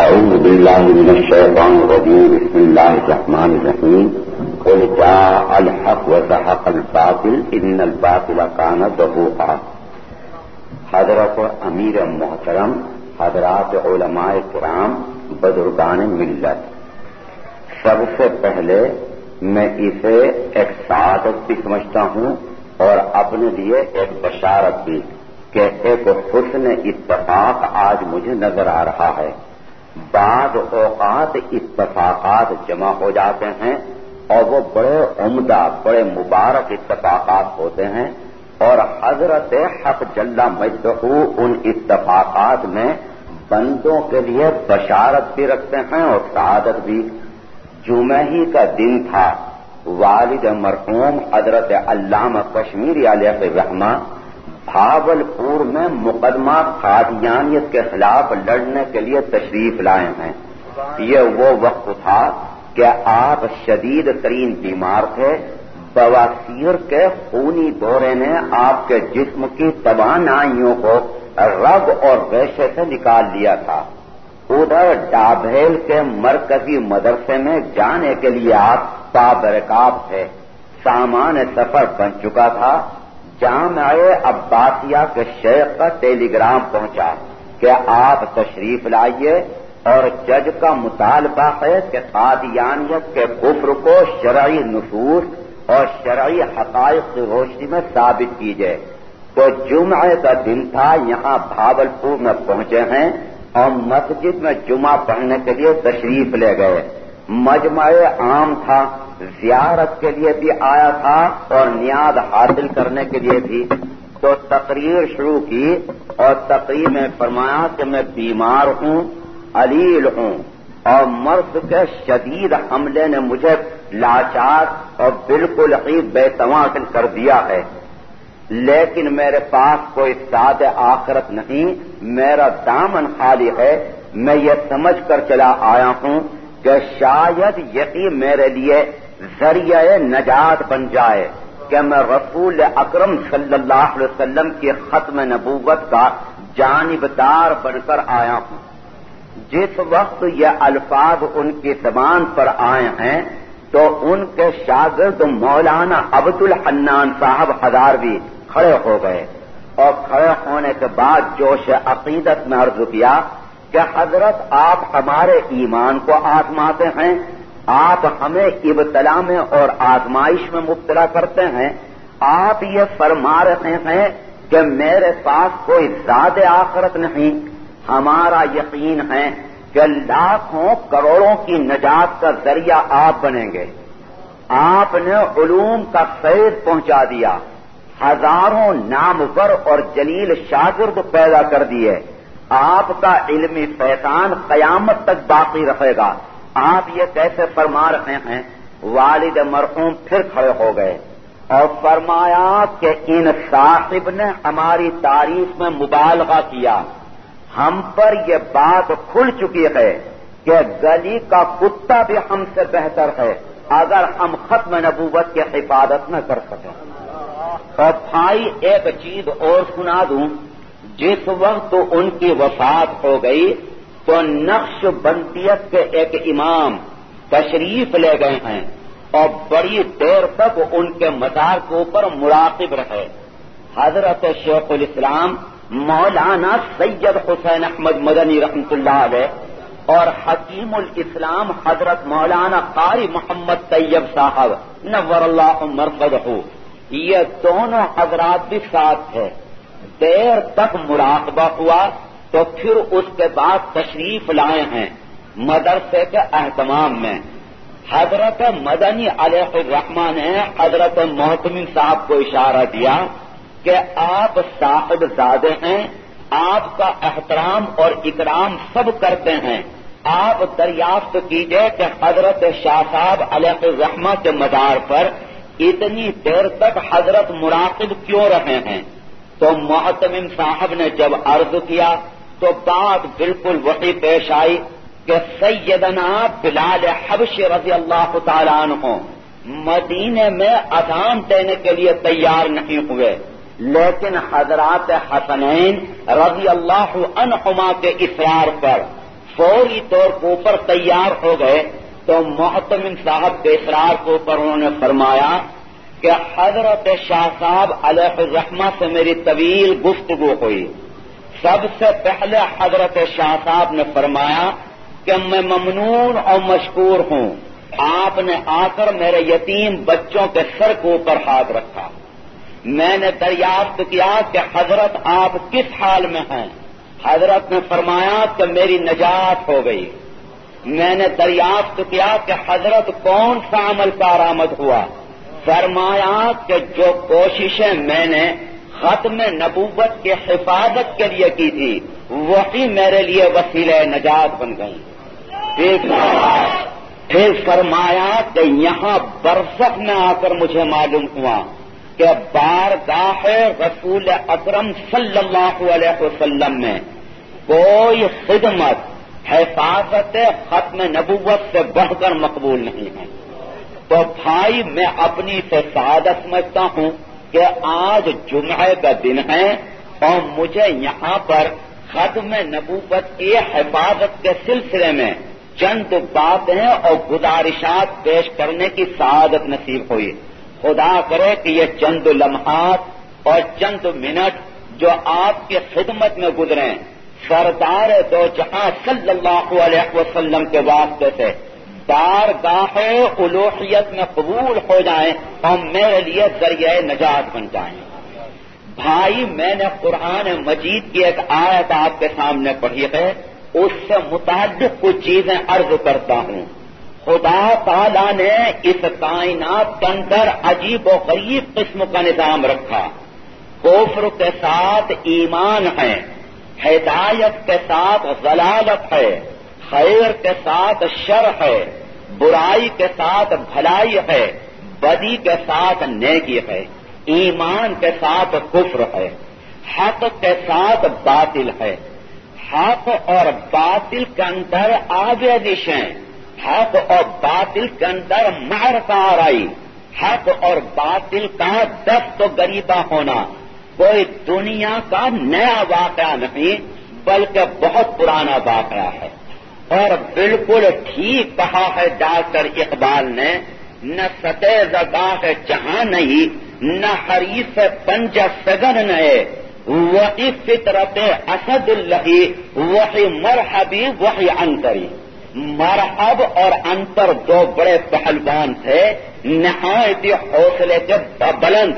أعوذ بالله من الشيطان الرجيم. بسم الله الرحمن الرحيم. قل جاء الحق وزحق الباطل. إن الباطل كان زهوقا حضرت امیر محترم، حضرات علماء کرام، بزرگان ملت. سب سے پہلے میں اسے ایک سعادت بھی سمجھتا ہوں اور اپنے لیے ایک بشارت بھی کہ ایک حسن اتفاق آج مجھے نظر آ رہا ہے۔ بعض اوقات اتفاقات جمع ہو جاتے ہیں اور وہ بڑے عمدہ، بڑے مبارک اتفاقات ہوتے ہیں اور حضرت حق جلہ مجدہو ان اتفاقات میں بندوں کے لیے بشارت بھی رکھتے ہیں اور سعادت بھی۔ جمعہ ہی کا دن تھا، والد مرحوم حضرت علامہ کشمیری علیہ الرحمہ بھاول پور میں مقدمہ قادیانیت کے خلاف لڑنے کے لیے تشریف لائے ہیں۔ یہ وہ وقت تھا کہ آپ شدید ترین بیمار تھے۔ بواسیر کے خونی دورے نے آپ کے جسم کی توانائیوں کو رگ اور ریشے سے نکال لیا تھا۔ ادھر ڈابھیل کے مرکزی مدرسے میں جانے کے لیے آپ پابرکاب تھے۔ سامان سفر بن چکا تھا۔ جامع عباسیہ کے شیخ کا ٹیلی گرام پہنچا کہ آپ تشریف لائیے اور جج کا مطالبہ ہے کہ قادیانیت کے کفر کو شرعی نصوص اور شرعی حقائق کی روشنی میں ثابت کیجیے تو جمعہ کا دن تھا، یہاں بھاولپور میں پہنچے ہیں اور مسجد میں جمعہ پڑھنے کے لیے تشریف لے گئے۔ مجمع عام تھا۔ زیارت کے لیے بھی آیا تھا اور نیاد حاصل کرنے کے لیے بھی۔ تو تقریر شروع کی اور تقریر میں فرمایا کہ میں بیمار ہوں، علیل ہوں اور مرض کے شدید حملے نے مجھے لاچار اور بالکل ہی بے تواکل کر دیا ہے۔ لیکن میرے پاس کوئی ساد آخرت نہیں، میرا دامن خالی ہے۔ میں یہ سمجھ کر چلا آیا ہوں کہ شاید یقین میرے لیے ذریعہ نجات بن جائے کہ میں رسول اکرم صلی اللہ علیہ وسلم کی ختم نبوت کا جانبدار بن کر آیا ہوں۔ جس وقت یہ الفاظ ان کی زبان پر آئے ہیں، تو ان کے شاگرد مولانا عبد الحنان صاحب ہزار بھی کھڑے ہو گئے اور کھڑے ہونے کے بعد جوش عقیدت میں عرض کیا کہ حضرت آپ ہمارے ایمان کو آزماتے ہیں آپ ہمیں ابتلا میں اور آزمائش میں مبتلا کرتے ہیں، آپ یہ فرما رہے ہیں کہ میرے پاس کوئی زیادہ آخرت نہیں، ہمارا یقین ہے کہ لاکھوں کروڑوں کی نجات کا ذریعہ آپ بنیں گے۔ آپ نے علوم کا فیض پہنچا دیا، ہزاروں نامور اور جلیل شاگرد پیدا کر دیے۔ آپ کا علمی فیضان قیامت تک باقی رہے گا۔ آپ یہ کیسے فرما رہے ہیں؟ والد مرحوم پھر کھڑے ہو گئے۔ اور فرمایا کہ ان صاحب نے ہماری تعریف میں مبالغہ کیا۔ ہم پر یہ بات کھل چکی ہے کہ گلی کا کتا بھی ہم سے بہتر ہے، اگر ہم ختم نبوت کی حفاظت نہ کر سکیں۔ اور بھائی، ایک چیز اور سنا دوں۔ جس وقت ان کی وفات ہو گئی تو نقش بنتیت کے ایک امام تشریف لے گئے ہیں اور بڑی دیر تک ان کے مزار کے اوپر مراقب رہے۔ حضرت شیخ الاسلام مولانا سید حسین احمد مدنی رحمت اللہ علیہ اور حکیم الاسلام حضرت مولانا قاری محمد طیب صاحب، نور اللہ مرفد ہو یہ دونوں حضرات بھی ساتھ تھے دیر تک مراقبہ ہوا۔ تو پھر اس کے بعد تشریف لائے ہیں مدرسے کے اہتمام میں۔ حضرت مدنی علیہ الرحمان نے حضرت محتمین صاحب کو اشارہ دیا کہ آپ صاحب زادے ہیں، آپ کا احترام اور اکرام سب کرتے ہیں۔ آپ دریافت کیجیے کہ حضرت شاہ صاحب علیہ الرحمہ کے مدار پر اتنی دیر تک حضرت مراقب کیوں رہے ہیں؟ تو محتمم صاحب نے جب عرض کیا تو بات بالکل وہی پیش آئی کہ سیدنا بلال حبش رضی اللہ تعالیٰ عنہ مدینے میں اذان دینے کے لیے تیار نہیں ہوئے، لیکن حضرات حسنین رضی اللہ عنہما کے اصرار پر فوری طور کے اوپر تیار ہو گئے تو محتمن صاحب کے اصرار کے اوپر انہوں نے فرمایا کہ حضرت شاہ صاحب علیہ الرحمہ سے میری طویل گفتگو ہوئی۔ سب سے پہلے حضرت شاہ صاحب نے فرمایا کہ میں ممنون اور مشکور ہوں۔ آپ نے آ کر میرے یتیم بچوں کے سر کے اوپر ہاتھ رکھا۔ میں نے دریافت کیا کہ حضرت آپ کس حال میں ہیں۔ حضرت نے فرمایا کہ میری نجات ہو گئی۔ میں نے دریافت کیا کہ حضرت کون سا عمل کارآمد ہوا۔ فرمایا کہ جو کوششیں میں نے ختم نبوت کی حفاظت کے لیے کی تھی، وہی میرے لیے وسیلہ نجات بن گئی۔ پھر فرمایا کہ یہاں برسک میں آ کر مجھے معلوم ہوا کہ بار گاہ رسول اکرم صلی اللہ علیہ وسلم میں کوئی خدمت، حفاظت ختم نبوت سے بڑھ کر مقبول نہیں ہے۔ تو بھائی، میں اپنی سے سعادت سمجھتا ہوں۔ کہ آج جمعے کا دن ہے اور مجھے یہاں پر ختم نبوت کی حفاظت کے سلسلے میں چند باتیں اور گزارشات پیش کرنے کی سعادت نصیب ہوئی۔ خدا کرے کہ یہ چند لمحات اور چند منٹ جو آپ کی خدمت میں گزرے سردار دو جہاں صلی اللہ علیہ وسلم کے واسطے سے بارگاہ الوحیت میں قبول ہو جائیں اور میرے لیے ذریعہ نجات بن جائیں۔ بھائی، میں نے قرآن مجید کی ایک آیت آپ کے سامنے پڑھی ہے، اس سے متعلق کچھ چیزیں عرض کرتا ہوں۔ خدا تعالی نے اس کائنات کے اندر عجیب و غریب قسم کا نظام رکھا۔ کوفر کے ساتھ ایمان ہے، ہدایت کے ساتھ ضلالت ہے، خیر کے ساتھ شر ہے۔ برائی کے ساتھ بھلائی ہے، بدی کے ساتھ نیکی ہے، ایمان کے ساتھ کفر ہے، حق کے ساتھ باطل ہے۔ حق اور باطل کے اندر آگے دشیں حق اور باطل کے اندر مار آرائی۔ حق اور باطل کا دست و غریبہ ہونا کوئی دنیا کا نیا واقعہ نہیں، بلکہ بہت پرانا واقعہ ہے۔ اور بالکل ٹھیک کہا ہے ڈاکٹر اقبال نے، نہ سطح زگاہ جہاں نہیں، نہ حریف پنج سگن نئے۔ وہی فطرت اسد الہی وہی مرحبی، وہی انتری مرحب اور انتر دو بڑے پہلوان تھے، نہایت حوصلے کے بلند۔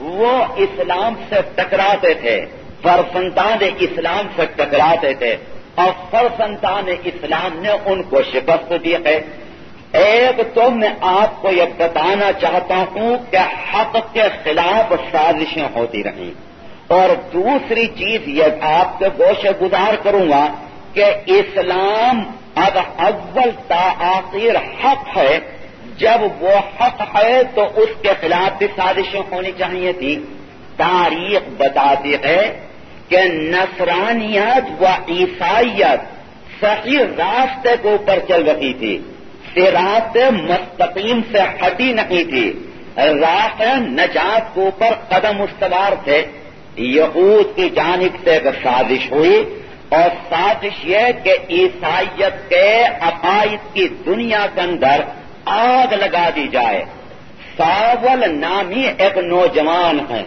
وہ اسلام سے ٹکراتے تھے فرسنتان اسلام سے ٹکراتے تھے۔ اور فرسنتان اسلام نے ان کو شکست دی ہے۔ ایک تو میں آپ کو یہ بتانا چاہتا ہوں کہ حق کے خلاف سازشیں ہوتی رہیں۔ اور دوسری چیز یہ آپ کے گوشے گزار کروں گا کہ اسلام اب اول تاخیر حق ہے۔ جب وہ حق ہے تو اس کے خلاف بھی سازشیں ہونی چاہیے تھی۔ تاریخ بتاتی ہے کہ نصرانیت و عیسائیت صحیح راستے کے اوپر چل رہی تھی سراط مستقیم سے ہٹی نہیں تھی، راہ نجات کے اوپر قدم استوار تھے۔ یہود کی جانب سے ایک سازش ہوئی اور سازش یہ کہ عیسائیت کے عقائد کی دنیا کے اندر آگ لگا دی جائے۔ ساول نامی ایک نوجوان ہے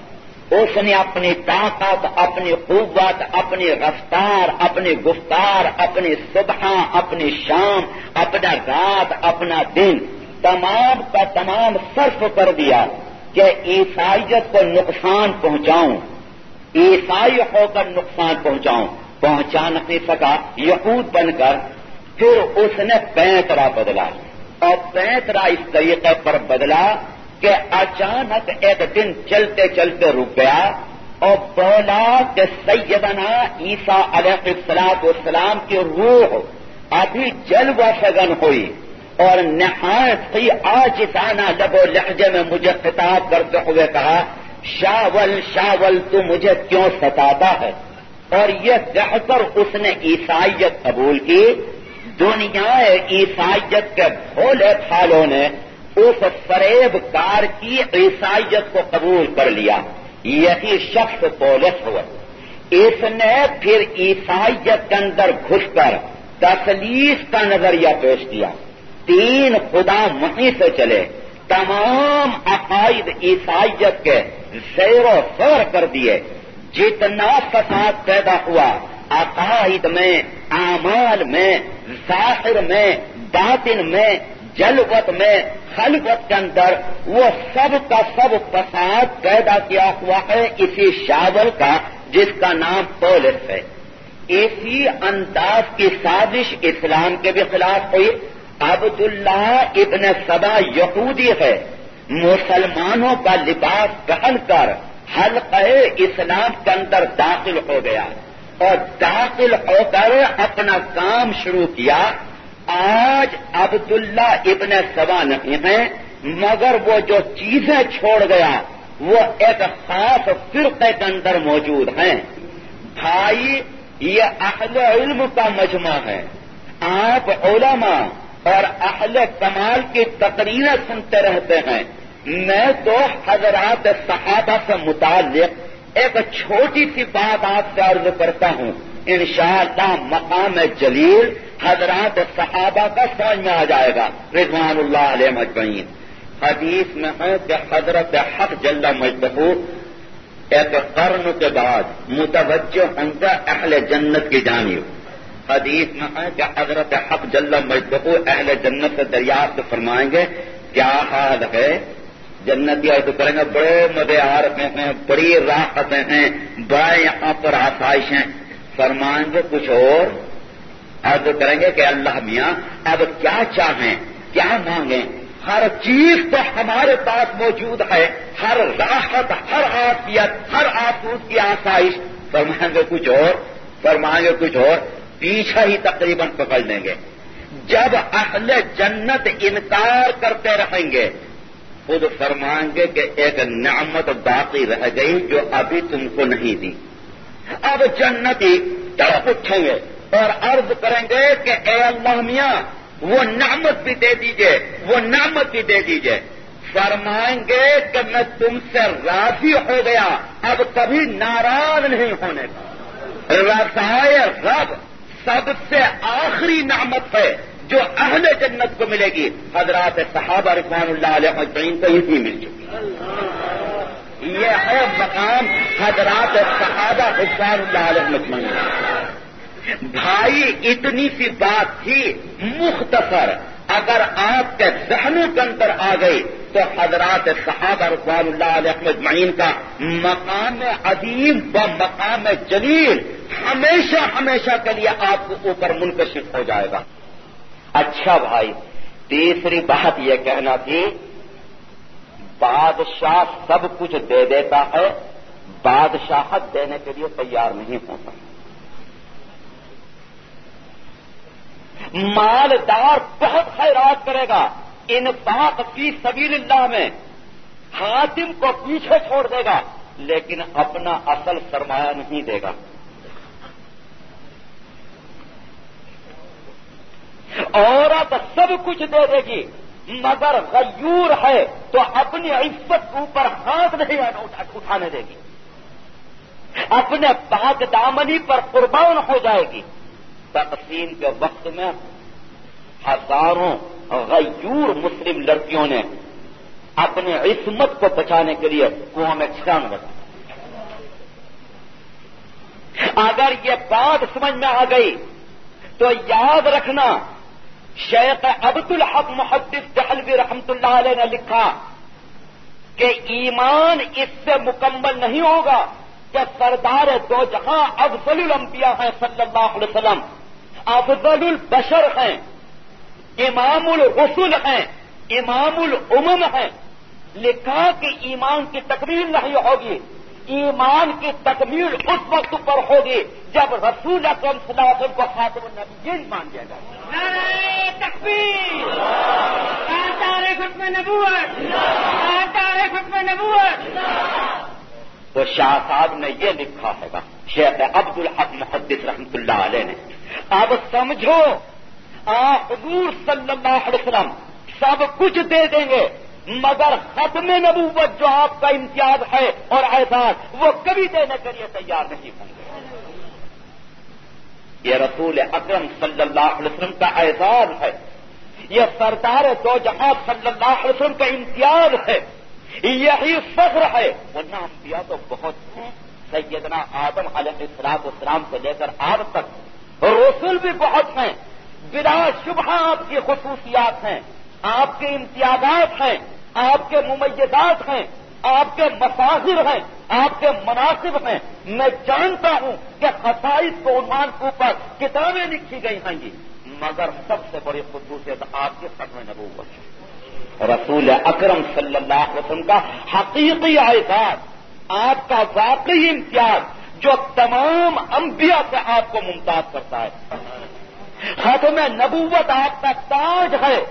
اس نے اپنی طاقت، اپنی قوت، اپنی رفتار، اپنی گفتار، اپنی صبح، اپنی شام، اپنا رات، اپنا دن تمام کا تمام صرف کر دیا کہ عیسائیت کو نقصان پہنچاؤں، عیسائی ہو کر نقصان پہنچاؤں، پہنچا نہیں سکا، یہود بن کر، پھر اس نے پینترا بدلا۔ اور پینترا اس طریقے پر بدلا کہ اچانک ایک دن چلتے چلتے رک گیا اور بولا کہ سیدنا عیسیٰ علیہ السلاط والسلام کی روح ابھی جل و سگن ہوئی اور نہایت ہی آجانہ لب و لہجے میں مجھے خطاب کرتے ہوئے کہا، شاول شاول، تو مجھے کیوں ستاتا ہے؟ اور یہ کہہ کر اس نے عیسائیت قبول کی۔ دنیا عیسائیت کے بھولے پھالوں نے اس فریب کار کی عیسائیت کو قبول کر لیا۔ یہی شخص پولس ہوا۔ اس نے پھر عیسائیت کے اندر گھس کر تسلیس کا نظریہ پیش کیا۔ تین خدا وہیں سے چلے۔ تمام عقائد عیسائیت کے زیر و سور کر دیے۔ جتنا فساد پیدا ہوا، عقائد میں، اعمال میں، ظاہر میں، باطن میں جلوت میں خلوت کے اندر وہ سب کا سب فساد پیدا کیا ہوا ہے اسی شاول کا جس کا نام پولس ہے۔ اسی انداز کی سازش اسلام کے بھی خلاف ہوئی۔ عبداللہ ابن سبا یہودی ہے۔ مسلمانوں کا لباس پہن کر حلقہ اسلام کے اندر داخل ہو گیا اور داخل ہو کر اپنا کام شروع کیا۔ آج عبداللہ ابن سبا نہیں ہے مگر وہ جو چیزیں چھوڑ گیا، وہ ایک خاص فرقے کے اندر موجود ہیں۔ بھائی، یہ اہل علم کا مجمع ہے۔ آپ علماء اور اہل کمال کی تقریریں سنتے رہتے ہیں۔ میں تو حضرات صحابہ سے متعلق ایک چھوٹی سی بات آپ سے عرض کرتا ہوں۔ انشاءاللہ مقام جلیل حضرات صحابہ کا سمجھ میں آ جائے گا، رضوان اللہ علیہ مجمعین۔ حدیث میں ہے کہ حضرت حق جل مجدہو ایک قرن کے بعد متوجہ ہوں گا اہل جنت کی جانب۔ حدیث میں ہے کہ حضرت حق جل مجدہو اہل جنت سے دریافت فرمائیں گے، کیا حال ہے؟ جنتی عرض کریں گے، بڑے مزے آ ہیں، بڑی راحتیں ہیں بڑے یہاں پر آسائشیں۔ فرمائیں گے کچھ اور؟ عرض کریں گے کہ اللہ میاں، اب کیا چاہیں، کیا مانگیں؟ ہر چیز تو ہمارے پاس موجود ہے، ہر راحت، ہر آفیت ہر آفوت کی آسائش۔ فرمائیں گے کچھ اور، فرمائیں گے کچھ اور، پیچھا ہی تقریباً پکڑ لیں گے۔ جب اہل جنت انکار کرتے رہیں گے، خود فرمائیں گے کہ ایک نعمت باقی رہ گئی جو ابھی تم کو نہیں دی۔ اب جنتی تڑپ اٹھیں گے۔ اور عرض کریں گے کہ اے اللہ میاں، وہ نعمت بھی دے دیجیے، وہ نعمت بھی دے دیجیے۔ فرمائیں گے کہ میں تم سے راضی ہو گیا، اب کبھی ناراض نہیں ہونے کا۔ رضائے رب سب سے آخری نعمت ہے جو اہل جنت کو ملے گی۔ حضرات صحابہ رضوان اللہ علیہ مجمعین کو اسی مل چکی۔ یہ ہے مقام حضرات صحابہ رضوان اللہ علیہ مجمعین بھائی اتنی سی بات تھی، مختصر۔ اگر آپ کے ذہنوں کے اندر آ گئی، تو حضرات صحابہ رضوان اللہ علیہ مجمعین کا مقام عظیم و مقام جلیل ہمیشہ ہمیشہ کے لیے آپ کو اوپر منکشف ہو جائے گا۔ اچھا بھائی، تیسری بات یہ کہنا تھی، بادشاہ سب کچھ دے دیتا ہے، بادشاہت دینے کے لیے تیار نہیں ہوتا۔ مالدار بہت خیرات کرے گا۔ ان بات کی سبیل اللہ میں حاتم کو پیچھے چھوڑ دے گا، لیکن اپنا اصل سرمایہ نہیں دے گا۔ عورت سب کچھ دے دے گی، مگر غیور ہے تو اپنی عزت اوپر ہاتھ نہیں اٹھانے دے گی۔ اپنے پاک دامنی پر قربان ہو جائے گی۔ تقسیم کے وقت میں ہزاروں غیور مسلم لڑکیوں نے اپنی عصمت کو بچانے کے لیے کنواں میں چھان لگا اگر یہ بات سمجھ میں آ گئی تو یاد رکھنا، شیخ عبد الحق محدث دہلوی رحمت اللہ علیہ نے لکھا کہ ایمان اس سے مکمل نہیں ہوگا کہ سردار دو جہاں افضل الانبیاء ہیں صلی اللہ علیہ وسلم۔ افضل البشر ہیں امام الرسول ہیں امام العمم ہیں۔ لکھا کہ ایمان کی تکمیل نہیں ہوگی ایمان کی تکمیل اس وقت پر ہوگی جب رسول اکرم صلی اللہ علیہ وسلم کو خاتم النبی مان دیا جائے۔ تو شاہ صاحب نے یہ لکھا ہے شیخ عبد الحق محدث رحمت اللہ علیہ نے اب سمجھو آ حضور صلی اللہ علیہ وسلم سب کچھ دے دیں گے، مگر ختم نبوت جو آپ کا امتیاز ہے اور احساس وہ کبھی دینے کے لیے تیار نہیں ہوں گے۔ یہ رسول اکرم صلی اللہ علیہ وسلم کا اعزاز ہے، یہ سردار دو جہاں صلی اللہ علیہ وسلم کا امتیاز ہے، یہی فخر ہے۔ ورنہ انبیاء تو بہت ہیں، سیدنا آدم علیہ السلام اسلام سے لے کر آج تک رسول بھی بہت ہیں۔ بلا شبہ آپ کی خصوصیات ہیں۔ آپ کے امتیازات ہیں۔ آپ کے ممیزات ہیں۔ آپ کے مفاظر ہیں۔ آپ کے مناسب ہیں۔ میں جانتا ہوں کہ خصائص کو عنوان کے اوپر کتابیں لکھی گئی ہیں گی مگر سب سے بڑی خصوصیت آپ کے ختم نبوت رسول اکرم صلی اللہ علیہ وسلم کا حقیقی اعزاز آپ کا واقعی امتیاز جو تمام انبیاء سے آپ کو ممتاز کرتا ہے۔ ختم نبوت آپ کا تاج ہے۔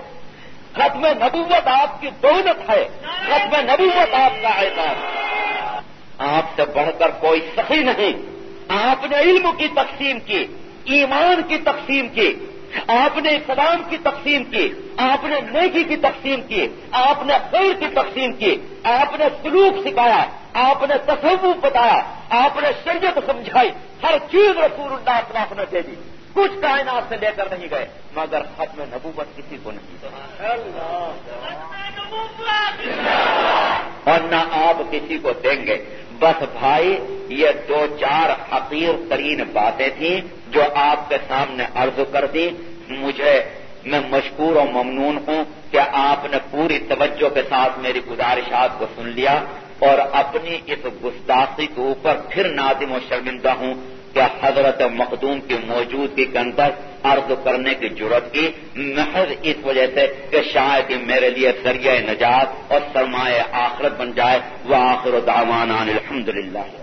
ختم نبوت آپ کی دولت ہے۔ ختم نبوت آپ کا اعزاز آپ سے بڑھ کر کوئی سخی نہیں۔ آپ نے علم کی تقسیم کی، ایمان کی تقسیم کی۔ آپ نے اسلام کی تقسیم کی۔ آپ نے نیکی کی تقسیم کی۔ آپ نے خیر کی تقسیم کی۔ آپ نے سلوک سکھایا۔ آپ نے تصور بتایا، آپ نے شریعت سمجھائی، ہر چیز رسول اللہ اطلاف نے دے دی۔ کچھ کائنات سے لے کر نہیں گئے، مگر ختم نبوت کسی کو نہیں اور نہ آپ کسی کو دیں گے۔ بس بھائی، یہ دو چار حقیر ترین باتیں تھیں جو آپ کے سامنے عرض کر دی۔ مجھے، میں مشکور و ممنون ہوں کہ آپ نے پوری توجہ کے ساتھ میری گزارشات کو سن لیا۔ اور اپنی اس گستاخی کے اوپر پھر نادم و شرمندہ ہوں کہ حضرت مخدوم کی موجودگی کے اندر عرض کرنے کی ضرورت کی، محض اس وجہ سے کہ شاید ہی میرے لیے ذریعہ نجات اور سرمایہ آخرت بن جائے۔ وہ آخر و دامان الحمد للہ